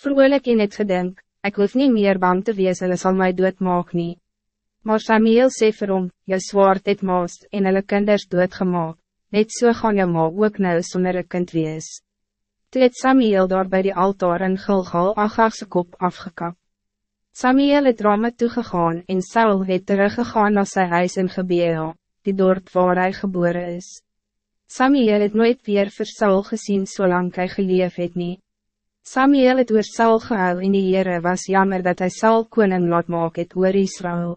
Vrolijk in het gedink, ik hoef niet meer bang te wees, hulle sal my doodmaak nie. Maar Samuel sê vir hom, jou zwaard het maast en hulle kinders doodgemaak, net so gaan jou ma ook nou sonder een kind wees. Toe het Samuel daar bij die altaar in Gilgal Agagse kop afgekap. Samuel het rame toegegaan en Saul het teruggegaan naar zijn huis in Gebea, die dorp waar hij geboren is. Samuel het nooit weer vir Saul gezien zolang hij geleef het nie. Samuel het oor Saul gehuil en die Heere was jammer dat hij Saul koning laat maak het oor Israël.